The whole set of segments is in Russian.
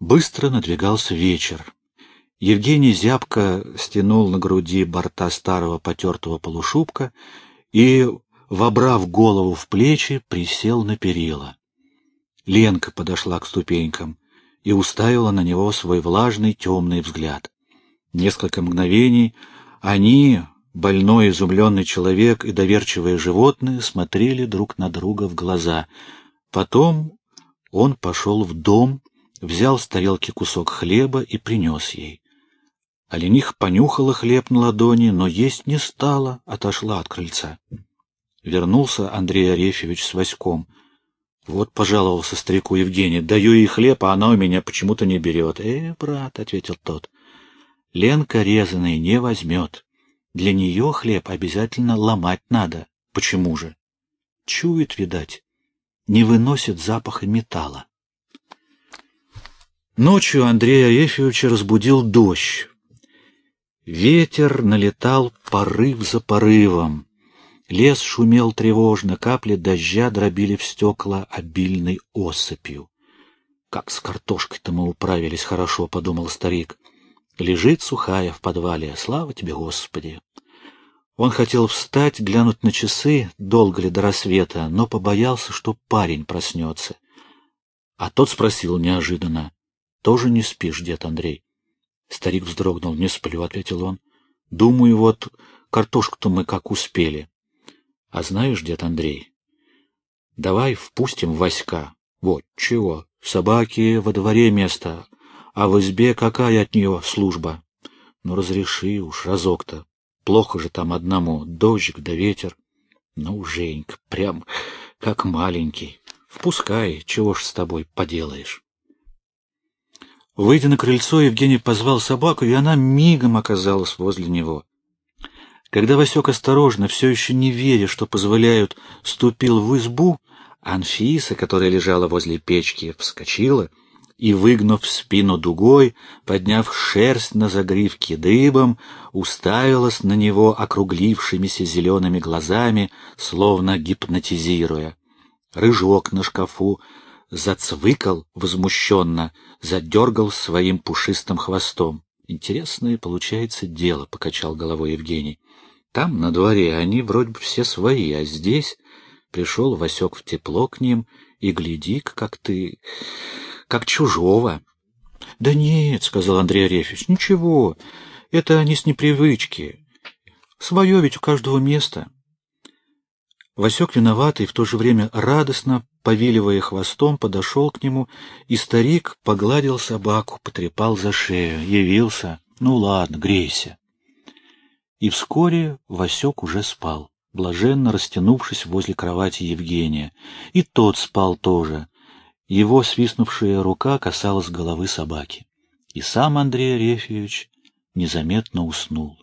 Быстро надвигался вечер. Евгений зябко стянул на груди борта старого потертого полушубка и, вобрав голову в плечи, присел на перила. Ленка подошла к ступенькам и уставила на него свой влажный темный взгляд. Несколько мгновений они, больной изумленный человек и доверчивые животные, смотрели друг на друга в глаза. Потом он пошел в дом, взял с тарелки кусок хлеба и принес ей. Олениха понюхала хлеб на ладони, но есть не стала, отошла от крыльца. Вернулся Андрей Арефьевич с Васьком. Вот пожаловался старику Евгений. Даю ей хлеб, а она у меня почему-то не берет. — Э, брат, — ответил тот, — Ленка резаный не возьмет. Для нее хлеб обязательно ломать надо. Почему же? Чует, видать, не выносит запаха металла. Ночью Андрея Арефьевича разбудил дождь. Ветер налетал порыв за порывом. Лес шумел тревожно, капли дождя дробили в стекла обильной осыпью. «Как с картошкой-то мы управились хорошо», — подумал старик. «Лежит сухая в подвале, слава тебе, Господи!» Он хотел встать, глянуть на часы, долго ли до рассвета, но побоялся, что парень проснется. А тот спросил неожиданно. — Тоже не спишь, дед Андрей? Старик вздрогнул. — Не сплю, — ответил он. — Думаю, вот картошку-то мы как успели. — А знаешь, дед Андрей, давай впустим Васька. Вот чего, собаки во дворе место, а в избе какая от нее служба? Ну, разреши уж разок-то. Плохо же там одному, дождик да ветер. Ну, Женька, прям как маленький. Впускай, чего ж с тобой поделаешь. Выйдя на крыльцо, Евгений позвал собаку, и она мигом оказалась возле него. Когда Васек осторожно, все еще не веря, что позволяют, ступил в избу, Анфиса, которая лежала возле печки, вскочила — и, выгнув спину дугой, подняв шерсть на загривке дыбом, уставилась на него округлившимися зелеными глазами, словно гипнотизируя. Рыжок на шкафу зацвыкал возмущенно, задергал своим пушистым хвостом. Интересное получается дело, — покачал головой Евгений. Там, на дворе, они вроде бы все свои, а здесь пришел Васек в тепло к ним, и гляди как ты как чужого. — Да нет, — сказал Андрей Арефьевич, — ничего, это не с непривычки. Свое ведь у каждого места. Васек виноватый, в то же время радостно, повиливая хвостом, подошел к нему, и старик погладил собаку, потрепал за шею, явился. Ну ладно, грейся. И вскоре Васек уже спал, блаженно растянувшись возле кровати Евгения. И тот спал тоже, его свистнувшая рука касалась головы собаки. И сам Андрей Арефьевич незаметно уснул.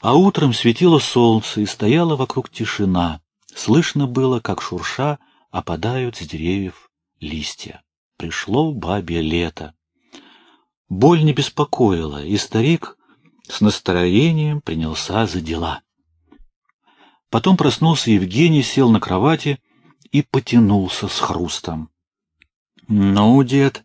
А утром светило солнце, и стояла вокруг тишина. Слышно было, как шурша опадают с деревьев листья. Пришло бабье лето. Боль не беспокоила, и старик с настроением принялся за дела. Потом проснулся Евгений, сел на кровати и потянулся с хрустом. Ну, дед,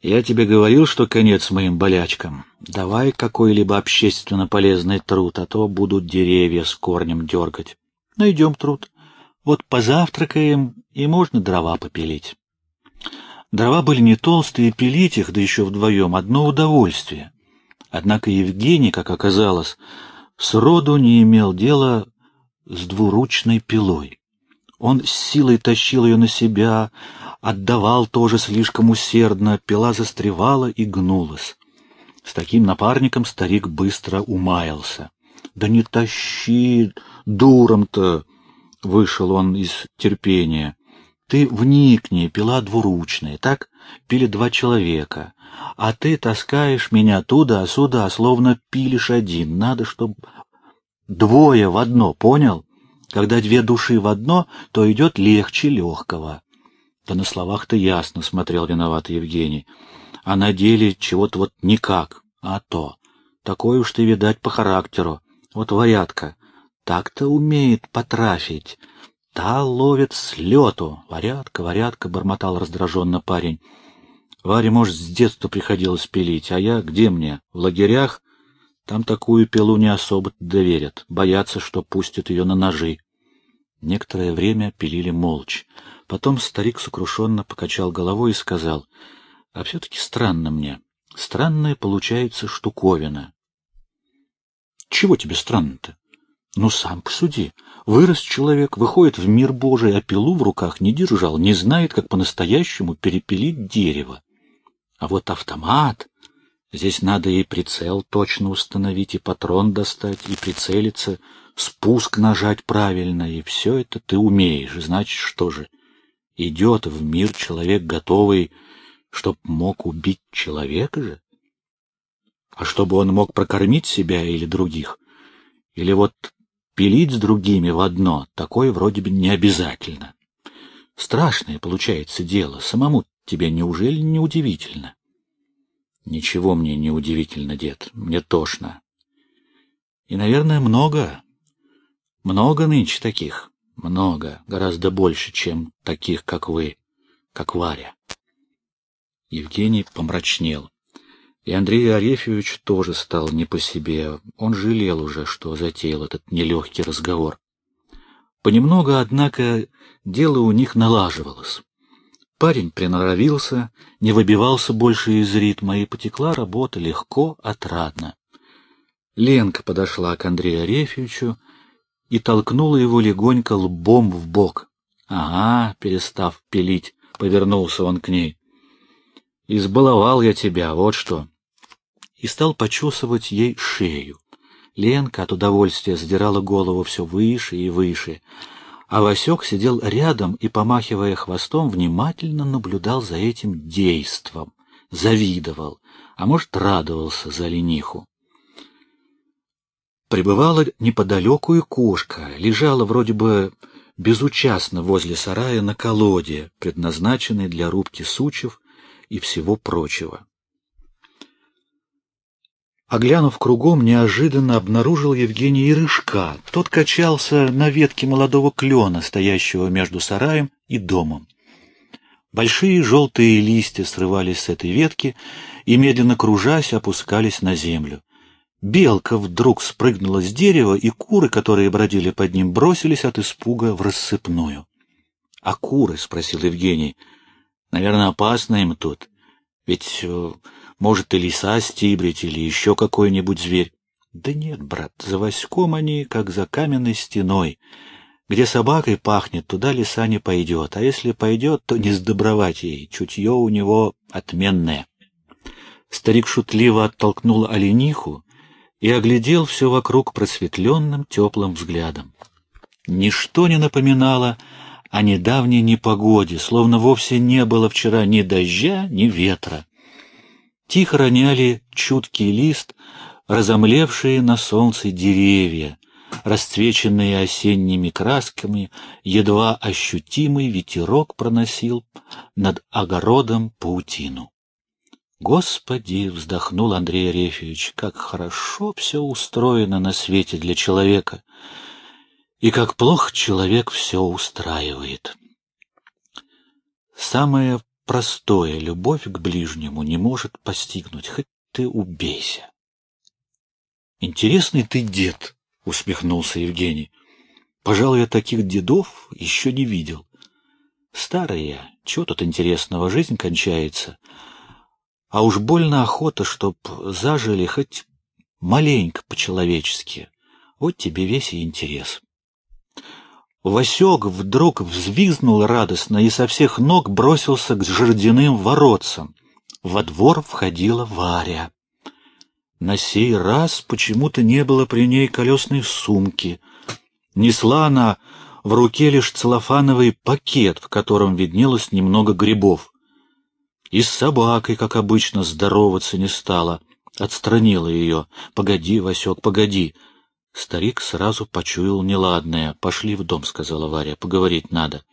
я тебе говорил, что конец моим болячкам. Давай какой-либо общественно полезный труд, а то будут деревья с корнем дергать. Найдем труд. Вот позавтракаем, и можно дрова попилить. Дрова были не толстые, пилить их, да еще вдвоем, одно удовольствие. Однако Евгений, как оказалось, сроду не имел дела с двуручной пилой. Он с силой тащил ее на себя, отдавал тоже слишком усердно, пила застревала и гнулась. С таким напарником старик быстро умаялся. «Да не тащи, дуром-то!» — вышел он из терпения. «Ты вникни, пила двуручная, так пили два человека, а ты таскаешь меня туда-сюда, словно пилишь один. Надо, чтобы двое в одно, понял? Когда две души в одно, то идет легче легкого». Да на словах-то ясно, — смотрел виноватый Евгений. А на деле чего-то вот никак, а то. Такой уж ты, видать, по характеру. Вот варятка. Так-то умеет потрафить. Та ловит с лету. Варятка, варятка, — бормотал раздраженно парень. Варе, может, с детства приходилось пилить, а я где мне? В лагерях? Там такую пилу не особо доверят, боятся, что пустят ее на ножи. Некоторое время пилили молча. Потом старик сокрушенно покачал головой и сказал, — А все-таки странно мне. Странная получается штуковина. — Чего тебе странно-то? Ну, сам посуди. Вырос человек, выходит в мир Божий, а пилу в руках не держал, не знает, как по-настоящему перепилить дерево. А вот автомат... Здесь надо и прицел точно установить, и патрон достать, и прицелиться, спуск нажать правильно, и все это ты умеешь. Значит, что же, идет в мир человек готовый, чтоб мог убить человека же? А чтобы он мог прокормить себя или других? Или вот пилить с другими в одно, такое вроде бы не обязательно. Страшное получается дело, самому тебе неужели не удивительно? Ничего мне не удивительно, дед, мне тошно. И, наверное, много, много нынче таких, много, гораздо больше, чем таких, как вы, как Варя. Евгений помрачнел. И Андрей Арефьевич тоже стал не по себе. Он жалел уже, что затеял этот нелегкий разговор. Понемногу, однако, дело у них налаживалось. Парень приноровился, не выбивался больше из ритма, и потекла работа легко, отрадно. Ленка подошла к Андрею Арефьевичу и толкнула его легонько лбом в бок. Ага, перестав пилить, повернулся он к ней. Избаловал я тебя, вот что. И стал почесывать ей шею. Ленка от удовольствия задирала голову все выше и выше, а Васек сидел рядом и, помахивая хвостом, внимательно наблюдал за этим действом, завидовал, а может, радовался за лениху. Прибывала неподалеку и кошка, лежала вроде бы безучастно возле сарая на колоде, предназначенной для рубки сучев и всего прочего. Оглянув кругом, неожиданно обнаружил Евгений и рыжка. Тот качался на ветке молодого клена, стоящего между сараем и домом. Большие желтые листья срывались с этой ветки и, медленно кружась, опускались на землю. Белка вдруг спрыгнула с дерева, и куры, которые бродили под ним, бросились от испуга в рассыпную. — А куры? — спросил Евгений. — Наверное, опасно им тут. Ведь э, может, и лиса стибрить, или еще какой-нибудь зверь. Да нет, брат, за Васьком они, как за каменной стеной. Где собакой пахнет, туда лиса не пойдет, а если пойдет, то не сдобровать ей, чутье у него отменное. Старик шутливо оттолкнул олениху и оглядел все вокруг просветленным теплым взглядом. Ничто не напоминало о недавней непогоде, словно вовсе не было вчера ни дождя, ни ветра. Тихо роняли чуткий лист, разомлевшие на солнце деревья, расцвеченные осенними красками, едва ощутимый ветерок проносил над огородом паутину. Господи, вздохнул Андрей Арефьевич, как хорошо все устроено на свете для человека, и как плохо человек все устраивает. Самое простое любовь к ближнему не может постигнуть, хоть ты убейся. Интересный ты дед, усмехнулся Евгений. Пожалуй, я таких дедов еще не видел. Старый я, чего тут интересного, жизнь кончается. А уж больно охота, чтоб зажили хоть маленько по-человечески. Вот тебе весь и интерес. Васек вдруг взвизгнул радостно и со всех ног бросился к жердяным воротцам. Во двор входила Варя. На сей раз почему-то не было при ней колесной сумки. Несла она в руке лишь целлофановый пакет, в котором виднелось немного грибов. И с собакой, как обычно, здороваться не стала. Отстранила ее. «Погоди, Васек, погоди!» Старик сразу почуял неладное. «Пошли в дом», — сказала Варя, — «поговорить надо».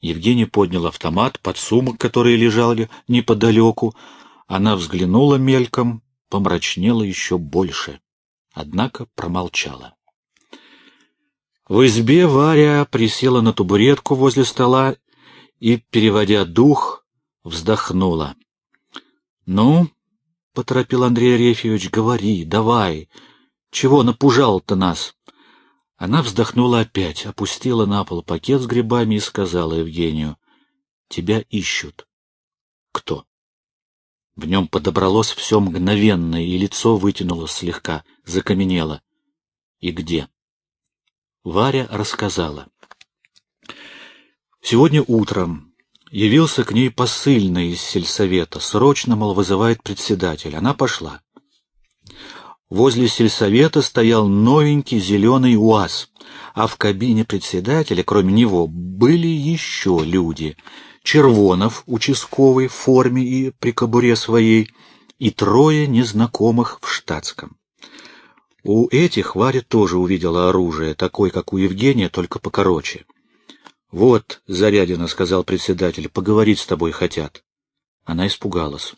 Евгений поднял автомат под сумок, которые лежали неподалеку. Она взглянула мельком, помрачнела еще больше, однако промолчала. В избе Варя присела на табуретку возле стола и, переводя дух, вздохнула. Ну, — поторопил Андрей Арефьевич, — говори, давай. Чего напужал-то нас? Она вздохнула опять, опустила на пол пакет с грибами и сказала Евгению, — Тебя ищут. — Кто? В нем подобралось все мгновенное, и лицо вытянулось слегка, закаменело. — И где? Варя рассказала. Сегодня утром явился к ней посыльный из сельсовета, срочно, мол, вызывает председатель. Она пошла. Возле сельсовета стоял новенький зеленый УАЗ, а в кабине председателя, кроме него, были еще люди. Червонов, участковый, в форме и при кобуре своей, и трое незнакомых в штатском. У этих Варя тоже увидела оружие, такое, как у Евгения, только покороче. — Вот, Зарядина, — сказал председатель, — поговорить с тобой хотят. Она испугалась.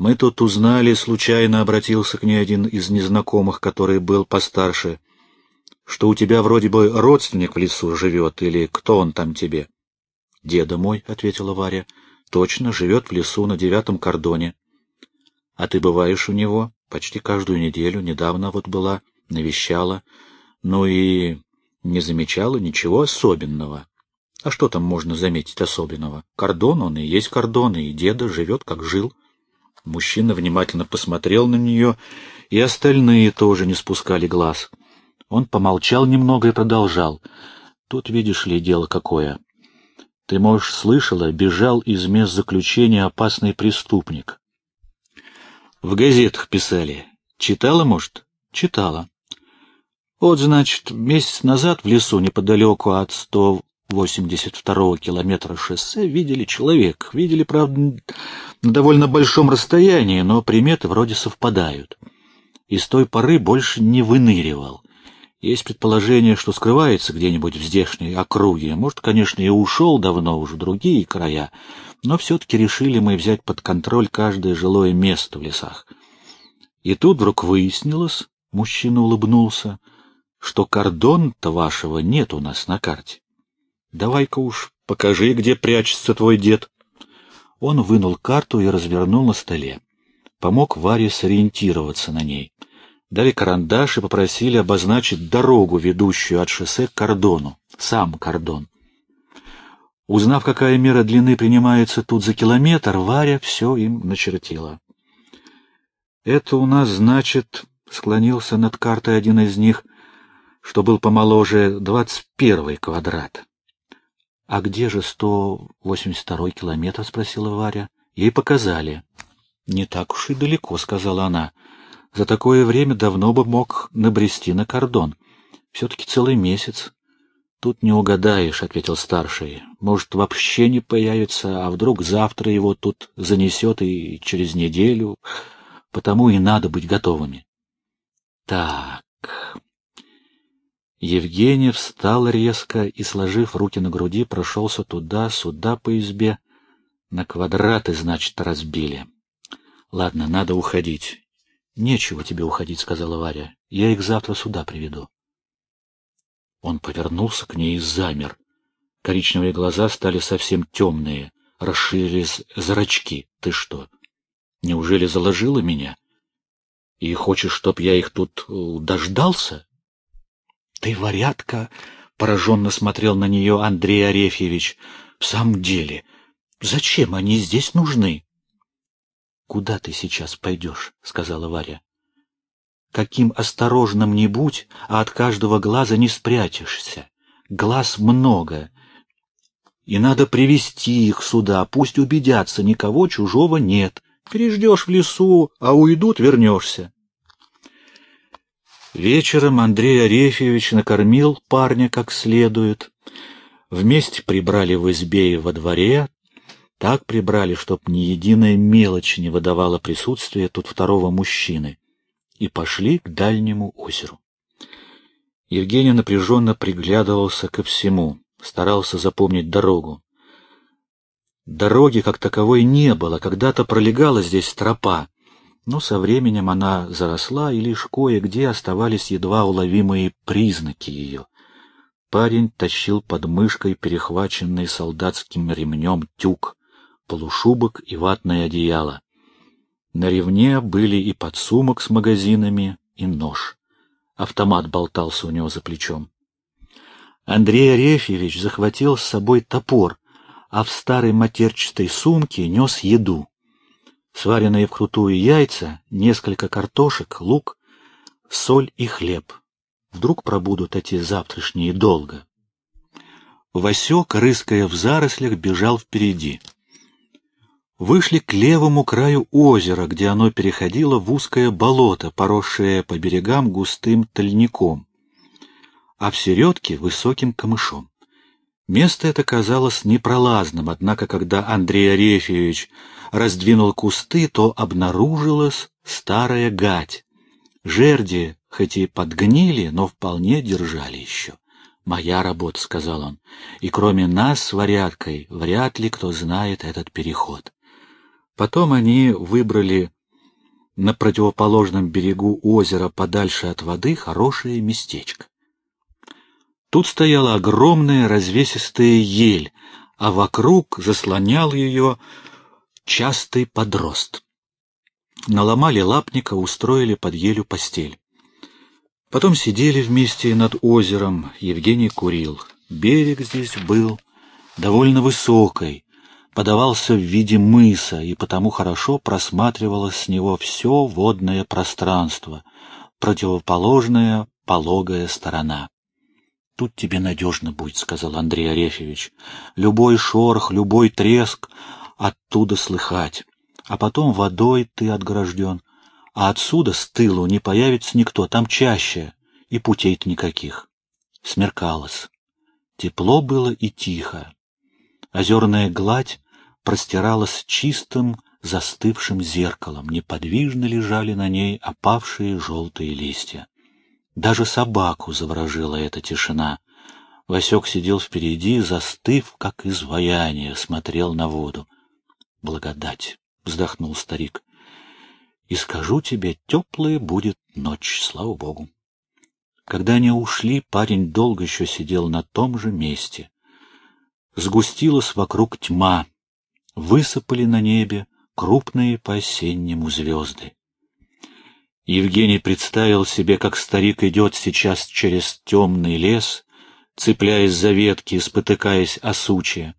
Мы тут узнали, случайно обратился к ней один из незнакомых, который был постарше, что у тебя вроде бы родственник в лесу живет, или кто он там тебе? — Деда мой, — ответила Варя, — точно живет в лесу на девятом кордоне. — А ты бываешь у него? Почти каждую неделю, недавно вот была, навещала, ну и не замечала ничего особенного. А что там можно заметить особенного? Кордон он и есть кордон, и деда живет, как жил. Мужчина внимательно посмотрел на нее, и остальные тоже не спускали глаз. Он помолчал немного и продолжал. Тут, видишь ли, дело какое. Ты, можешь, слышала, бежал из мест заключения опасный преступник. В газетах писали. Читала, может? Читала. Вот, значит, месяц назад в лесу неподалеку от 182-го километра шоссе видели человек. Видели, правда, на довольно большом расстоянии, но приметы вроде совпадают. И с той поры больше не выныривал. Есть предположение, что скрывается где-нибудь в здешней округе. Может, конечно, и ушел давно уже в другие края, но все-таки решили мы взять под контроль каждое жилое место в лесах. И тут вдруг выяснилось, мужчина улыбнулся, что кордон-то вашего нет у нас на карте. Давай-ка уж покажи, где прячется твой дед. Он вынул карту и развернул на столе. Помог Варе сориентироваться на ней. Дали карандаш и попросили обозначить дорогу, ведущую от шоссе к кордону. Сам кордон. Узнав, какая мера длины принимается тут за километр, Варя все им начертила. «Это у нас, значит...» — склонился над картой один из них, что был помоложе, двадцать первый квадрат. — А где же сто восемьдесят второй километр? — спросила Варя. Ей показали. — Не так уж и далеко, — сказала она. — За такое время давно бы мог набрести на кордон. Все-таки целый месяц. — Тут не угадаешь, — ответил старший. — Может, вообще не появится, а вдруг завтра его тут занесет и через неделю. Потому и надо быть готовыми. — Так, Евгений встал резко и, сложив руки на груди, прошелся туда-сюда по избе. На квадраты, значит, разбили. Ладно, надо уходить. Нечего тебе уходить, сказала Варя. Я их завтра сюда приведу. Он повернулся к ней и замер. Коричневые глаза стали совсем темные, расширились зрачки. Ты что, неужели заложила меня? И хочешь, чтоб я их тут э, дождался? — Ты варятка? — пораженно смотрел на нее Андрей Арефьевич. — В самом деле, зачем они здесь нужны? — Куда ты сейчас пойдешь? — сказала Варя. — Каким осторожным ни будь, а от каждого глаза не спрячешься. Глаз много, и надо привести их сюда, пусть убедятся, никого чужого нет. Переждешь в лесу, а уйдут — вернешься. Вечером Андрей Арефьевич накормил парня как следует. Вместе прибрали в избе и во дворе, так прибрали, чтоб ни единая мелочь не выдавала присутствие тут второго мужчины, и пошли к дальнему озеру. Евгений напряженно приглядывался ко всему, старался запомнить дорогу. Дороги как таковой не было, когда-то пролегала здесь тропа, но со временем она заросла, и лишь кое-где оставались едва уловимые признаки ее. Парень тащил под мышкой перехваченный солдатским ремнем тюк, полушубок и ватное одеяло. На ревне были и подсумок с магазинами, и нож. Автомат болтался у него за плечом. Андрей Арефьевич захватил с собой топор, а в старой матерчатой сумке нес еду. Сваренные вкрутую яйца, несколько картошек, лук, соль и хлеб. Вдруг пробудут эти завтрашние долго. Васек, рыская в зарослях, бежал впереди. Вышли к левому краю озера, где оно переходило в узкое болото, поросшее по берегам густым тольником, а в середке — высоким камышом. Место это казалось непролазным, однако, когда Андрей Арефьевич раздвинул кусты, то обнаружилась старая гать. Жерди, хоть и подгнили, но вполне держали еще. «Моя работа», — сказал он, — «и кроме нас с варяткой вряд ли кто знает этот переход». Потом они выбрали на противоположном берегу озера подальше от воды хорошее местечко. Тут стояла огромная развесистая ель, а вокруг заслонял ее частый подрост. Наломали лапника, устроили под елю постель. Потом сидели вместе над озером, Евгений курил. Берег здесь был довольно высокий, подавался в виде мыса, и потому хорошо просматривалось с него все водное пространство, противоположная пологая сторона. «Тут тебе надежно будет», — сказал Андрей Арефьевич. «Любой шорох, любой треск оттуда слыхать, а потом водой ты отгражден, а отсюда с тылу не появится никто, там чаще, и путей-то никаких». Смеркалось. Тепло было и тихо. Озерная гладь простиралась чистым, застывшим зеркалом, неподвижно лежали на ней опавшие желтые листья. Даже собаку заворожила эта тишина. Васек сидел впереди, застыв, как изваяние, смотрел на воду. «Благодать!» — вздохнул старик. «И скажу тебе, теплая будет ночь, слава богу». Когда они ушли, парень долго еще сидел на том же месте сгустилась вокруг тьма, высыпали на небе крупные по-осеннему звезды. Евгений представил себе, как старик идет сейчас через темный лес, цепляясь за ветки спотыкаясь о сучья,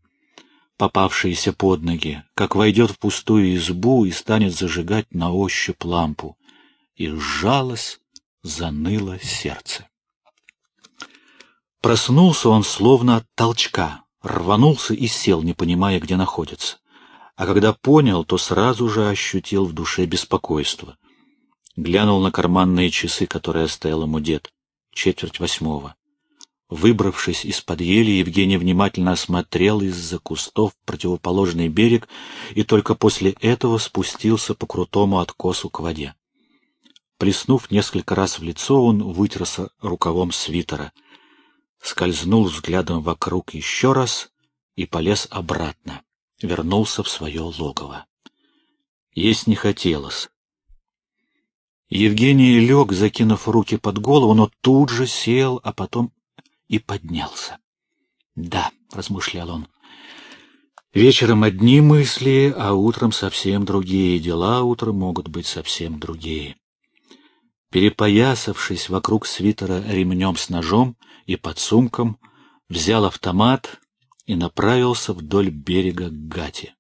попавшиеся под ноги, как войдет в пустую избу и станет зажигать на ощупь лампу. И сжалось, заныло сердце. Проснулся он словно от толчка рванулся и сел, не понимая, где находится. А когда понял, то сразу же ощутил в душе беспокойство. Глянул на карманные часы, которые оставил ему дед. Четверть восьмого. Выбравшись из-под ели, Евгений внимательно осмотрел из-за кустов противоположный берег и только после этого спустился по крутому откосу к воде. Плеснув несколько раз в лицо, он вытерся рукавом свитера — скользнул взглядом вокруг еще раз и полез обратно, вернулся в свое логово. Есть не хотелось. Евгений лег, закинув руки под голову, но тут же сел, а потом и поднялся. «Да», — размышлял он, — «вечером одни мысли, а утром совсем другие. Дела утром могут быть совсем другие». Перепоясавшись вокруг свитера ремнем с ножом, и под сумком, взял автомат и направился вдоль берега к Гате.